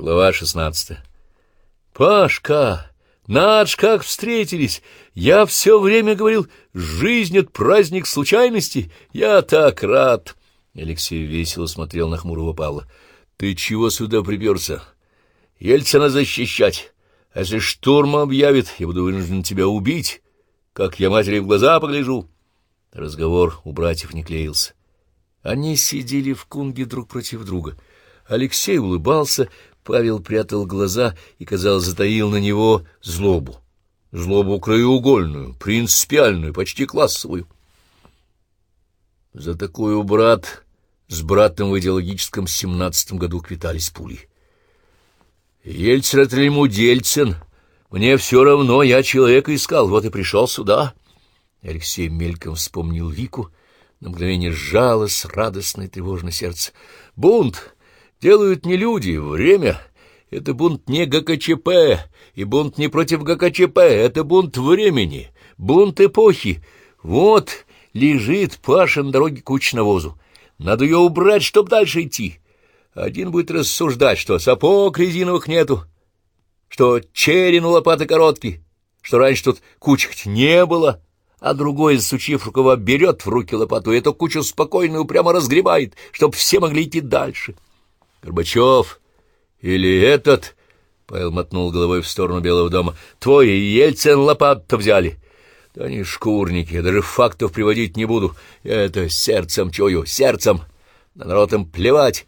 Глава шестнадцатая. «Пашка, наш как встретились! Я все время говорил, жизнь — это праздник случайностей. Я так рад!» Алексей весело смотрел на хмурого Павла. «Ты чего сюда приперся? Ельцина защищать. А если штурм объявит, я буду вынужден тебя убить, как я матери в глаза погляжу». Разговор у братьев не клеился. Они сидели в кунге друг против друга. Алексей улыбался, Павел прятал глаза и, казалось, затаил на него злобу. Злобу краеугольную, принципиальную, почти классовую. За такую брат с братом в идеологическом семнадцатом году квитались пули. Ельцин — это ему Дельцин. Мне все равно, я человека искал, вот и пришел сюда. Алексей мельком вспомнил Вику, на мгновение сжалось радостное тревожное сердце. Бунт делают не люди, время. Это бунт не ГКЧП, и бунт не против ГКЧП, это бунт времени, бунт эпохи. Вот лежит Паша на дороге к навозу. Надо ее убрать, чтоб дальше идти. Один будет рассуждать, что сапог резиновых нету, что черен у лопаты короткий, что раньше тут кучек не было, а другой, засучив рукава, берет в руки лопату и эту кучу спокойно прямо разгребает, чтоб все могли идти дальше. Горбачев или этот, — Павел мотнул головой в сторону Белого дома, — твой Ельцин лопату взяли. Да они шкурники, я даже фактов приводить не буду. Я это сердцем чую, сердцем. На народ им плевать.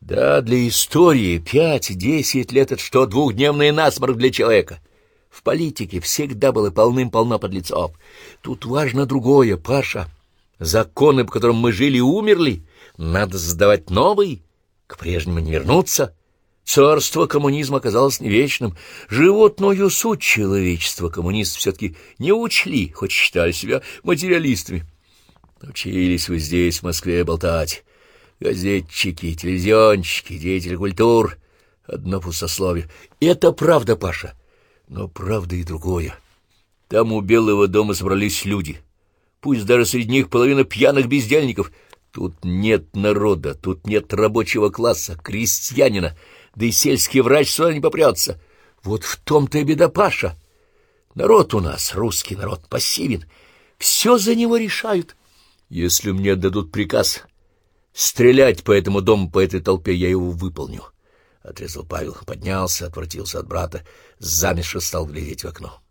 Да, для истории пять-десять лет — это что, двухдневный насморк для человека. В политике всегда было полным-полно подлецов. Тут важно другое, Паша. Законы, по которым мы жили, умерли. Надо создавать новые, к прежнему не вернуться. Царство коммунизма оказалось не вечным. Животную суть человечества коммунисты все-таки не учли, хоть считали себя материалистами. Учились вы здесь, в Москве, болтать. Газетчики, телевизионщики, деятели культур. Одно пустословие. Это правда, Паша. Но правда и другое. Там у Белого дома собрались люди. Пусть даже среди них половина пьяных бездельников. Тут нет народа, тут нет рабочего класса, крестьянина, да и сельский врач сюда не попрется. Вот в том-то и беда, Паша. Народ у нас, русский народ, пассивен. Все за него решают. Если мне дадут приказ стрелять по этому дому, по этой толпе, я его выполню. — отрезал Павел, поднялся, отвратился от брата, замешо стал глядеть в окно.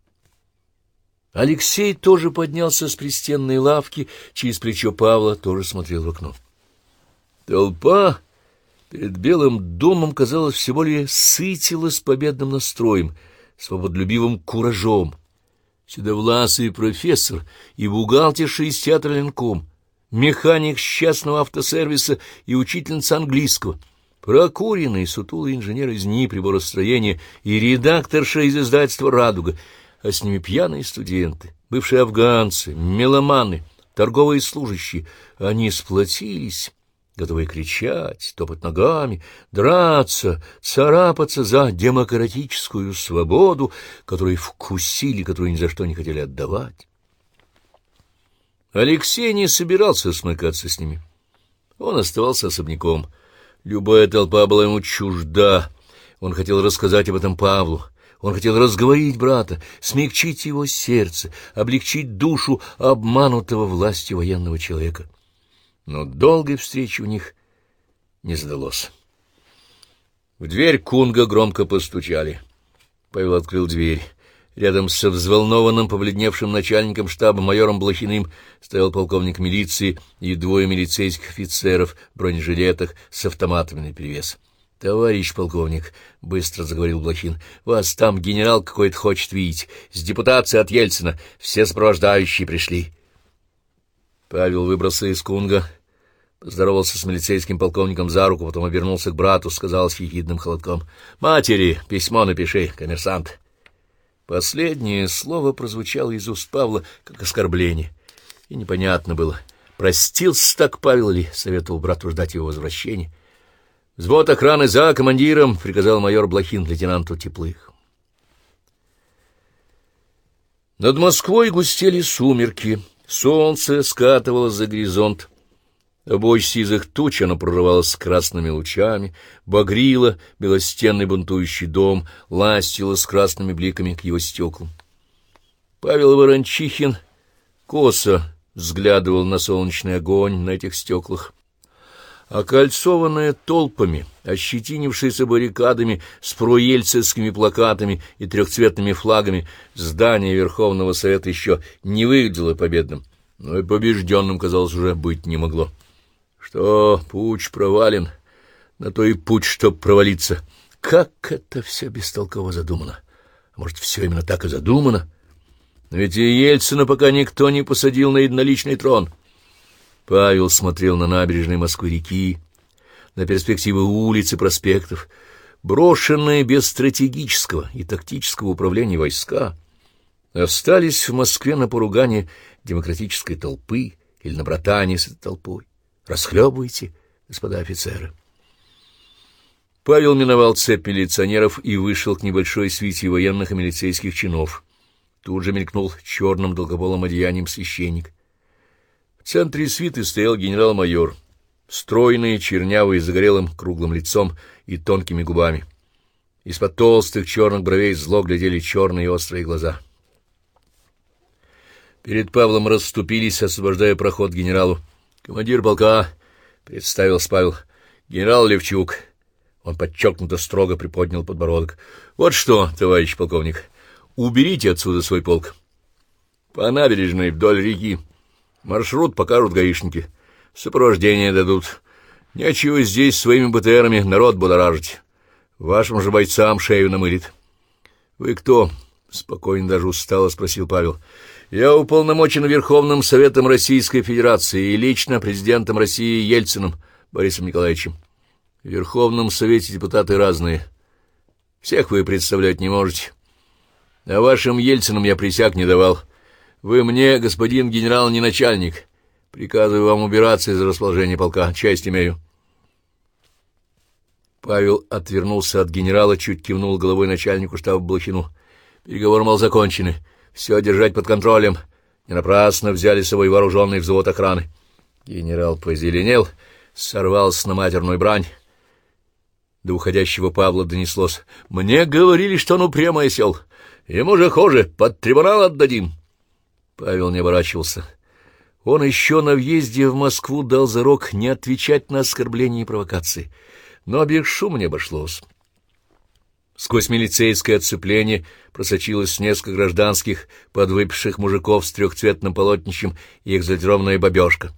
Алексей тоже поднялся с пристенной лавки, через плечо Павла тоже смотрел в окно. Толпа перед Белым домом, казалось, всего более сытилась победным настроем, свободолюбивым куражом. Седовласый профессор и бухгалтерша из театра Ленком, механик с частного автосервиса и учительница английского — прокуренный сутулый инженер из НИИ приборостроения и редакторша из издательства «Радуга», а с ними пьяные студенты, бывшие афганцы, меломаны, торговые служащие. Они сплотились, готовые кричать, топать ногами, драться, царапаться за демократическую свободу, которую вкусили, которую ни за что не хотели отдавать. Алексей не собирался смыкаться с ними. Он оставался особняком — Любая толпа была ему чужда. Он хотел рассказать об этом Павлу. Он хотел разговорить брата, смягчить его сердце, облегчить душу обманутого властью военного человека. Но долгой встречи у них не задалось. В дверь Кунга громко постучали. Павел открыл дверь. Рядом со взволнованным, побледневшим начальником штаба майором Блохиным стоял полковник милиции и двое милицейских офицеров в бронежилетах с автоматами наперевес. — Товарищ полковник, — быстро заговорил Блохин, — вас там генерал какой-то хочет видеть. С депутацией от Ельцина. Все сопровождающие пришли. Павел выбрался из Кунга, поздоровался с милицейским полковником за руку, потом обернулся к брату, сказал с ехидным холодком. — Матери, письмо напиши, коммерсант. — Последнее слово прозвучало из уст Павла как оскорбление, и непонятно было, простился так Павел ли, советовал брату ждать его возвращения. «Взвод охраны за командиром», — приказал майор Блохин лейтенанту Теплых. Над Москвой густели сумерки, солнце скатывалось за горизонт, Обой сизых туч оно прорывалось красными лучами, багрило белостенный бунтующий дом, ластило с красными бликами к его стеклам. Павел Ворончихин косо взглядывал на солнечный огонь на этих стеклах. Окольцованное толпами, ощетинившееся баррикадами с проельцевскими плакатами и трехцветными флагами, здание Верховного Совета еще не выглядело победным, но и побежденным, казалось, уже быть не могло. Что путь провален, на то и путь, чтоб провалиться. Как это все бестолково задумано! Может, все именно так и задумано? Но ведь и Ельцина пока никто не посадил на единоличный трон — Павел смотрел на набережные Москвы-реки, на перспективы улиц и проспектов, брошенные без стратегического и тактического управления войска, остались в Москве на поругание демократической толпы или на братание с этой толпой. Расхлебывайте, господа офицеры. Павел миновал цепь милиционеров и вышел к небольшой свите военных и милицейских чинов. Тут же мелькнул черным долгополым одеянием священник — в центре свиты стоял генерал-майор, стройный, чернявый, с загорелым круглым лицом и тонкими губами. Из-под толстых черных бровей зло глядели черные острые глаза. Перед Павлом расступились, освобождая проход генералу. «Командир полка», — представился Павел, — «генерал Левчук». Он подчеркнуто строго приподнял подбородок. «Вот что, товарищ полковник, уберите отсюда свой полк. По набережной вдоль реки Маршрут покажут гаишники. Сопровождение дадут. Нечего здесь своими БТРами народ будоражить. Вашим же бойцам шею намылит. — Вы кто? — спокойно даже устало спросил Павел. — Я уполномочен Верховным Советом Российской Федерации и лично президентом России Ельциным Борисом Николаевичем. В Верховном Совете депутаты разные. Всех вы представлять не можете. А вашим Ельциным я присяг не давал. — вы мне, господин генерал, не начальник. Приказываю вам убираться из расположения полка. Часть имею. Павел отвернулся от генерала, чуть кивнул головой начальнику штаба Блохину. Переговоры, мол, закончены. Все держать под контролем. Не напрасно взяли с собой вооруженный взвод охраны. Генерал позеленел, сорвался на матерную брань. До уходящего Павла донеслось. «Мне говорили, что он упрямо сел. Ему же хуже, под трибунал отдадим». Павел не оборачивался. Он еще на въезде в Москву дал зарок не отвечать на оскорбления и провокации, но без шума не обошлось. Сквозь милицейское отцепление просочилось несколько гражданских подвыпивших мужиков с трехцветным полотнищем и экзальтированная бабежка.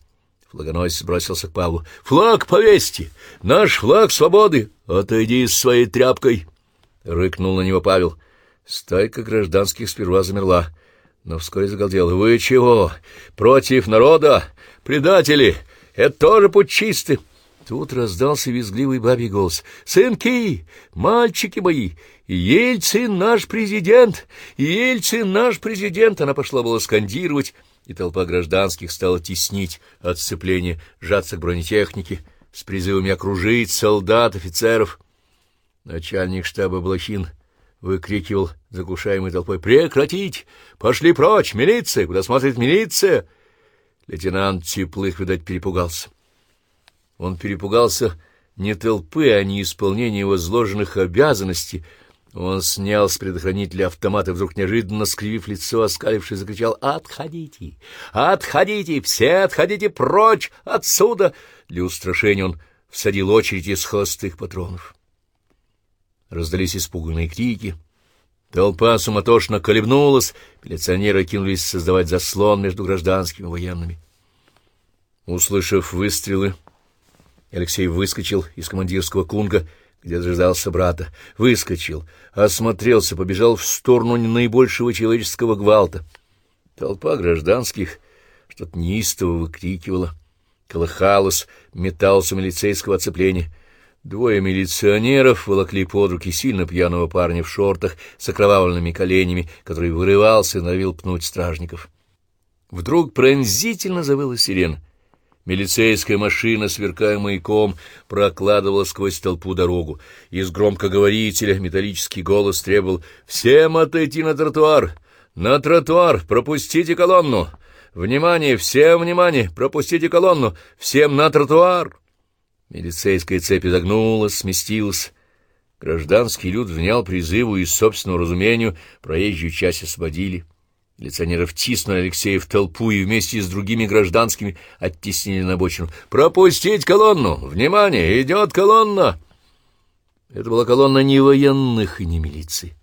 Флагоносец бросился к Павлу. — Флаг повесьте! Наш флаг свободы! Отойди с своей тряпкой! — рыкнул на него Павел. Стайка гражданских сперва замерла — но вскоре загалдел. «Вы чего? Против народа? Предатели? Это тоже путь чистый!» Тут раздался визгливый бабий голос. «Сынки! Мальчики мои! Ельцин наш президент! Ельцин наш президент!» Она пошла было скандировать, и толпа гражданских стала теснить от сцепления, сжаться к бронетехнике, с призывами окружить солдат, офицеров. Начальник штаба Блохин выкрикивал заглушаемой толпой. «Прекратить! Пошли прочь! Милиция! Куда смотрит милиция?» Лейтенант Теплых, видать, перепугался. Он перепугался не толпы, а не исполнения возложенных обязанностей. Он снял с предохранителя автомат и вдруг неожиданно, скривив лицо, оскалившись, закричал «Отходите! Отходите! Все отходите прочь отсюда!» Для устрашения он всадил очередь из холостых патронов. Раздались испуганные крики. Толпа суматошно колебнулась, милиционеры кинулись создавать заслон между гражданскими и военными. Услышав выстрелы, Алексей выскочил из командирского кунга, где дождался брата. Выскочил, осмотрелся, побежал в сторону наибольшего человеческого гвалта. Толпа гражданских что-то неистово выкрикивала, колыхалась, металась у милицейского оцепления — Двое милиционеров волокли под руки сильно пьяного парня в шортах с окровавленными коленями, который вырывался и норовил пнуть стражников. Вдруг пронзительно завыла сирена. Милицейская машина, сверкая маяком, прокладывала сквозь толпу дорогу. Из громкоговорителя металлический голос требовал «Всем отойти на тротуар! На тротуар! Пропустите колонну! Внимание! Всем внимание! Пропустите колонну! Всем на тротуар!» Милицейская цепь изогнулась, сместилась. Гражданский люд внял призыву и собственному разумению, проезжую часть освободили. Милиционеры втиснули Алексея в толпу и вместе с другими гражданскими оттеснили на обочину. «Пропустить колонну! Внимание! Идет колонна!» Это была колонна не военных и не милиции.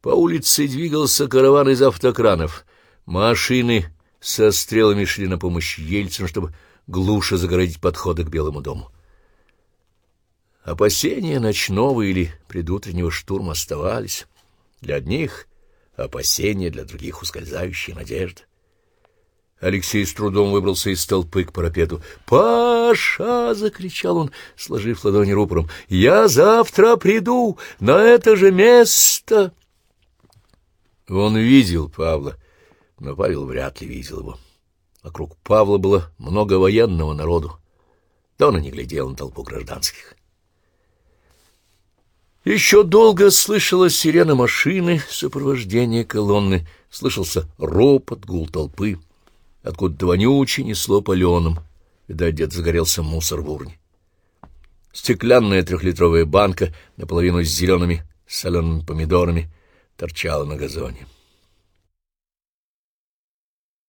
По улице двигался караван из автокранов. Машины со стрелами шли на помощь Ельцину, чтобы глуше загородить подходы к Белому дому. Опасения ночного или предутреннего штурма оставались. Для одних — опасения, для других — ускользающая надежда. Алексей с трудом выбрался из толпы к парапету. «Паша!» — закричал он, сложив ладони рупором. «Я завтра приду на это же место!» Он видел Павла, но Павел вряд ли видел его. Вокруг Павла было много военного народу. Да не глядел на толпу гражданских. Еще долго слышалась сирена машины, сопровождение колонны, слышался ропот, гул толпы. Откуда-то вонюче несло паленым. Видать, где-то загорелся мусор в урне. Стеклянная трехлитровая банка, наполовину с зелеными солеными помидорами, торчала на газоне.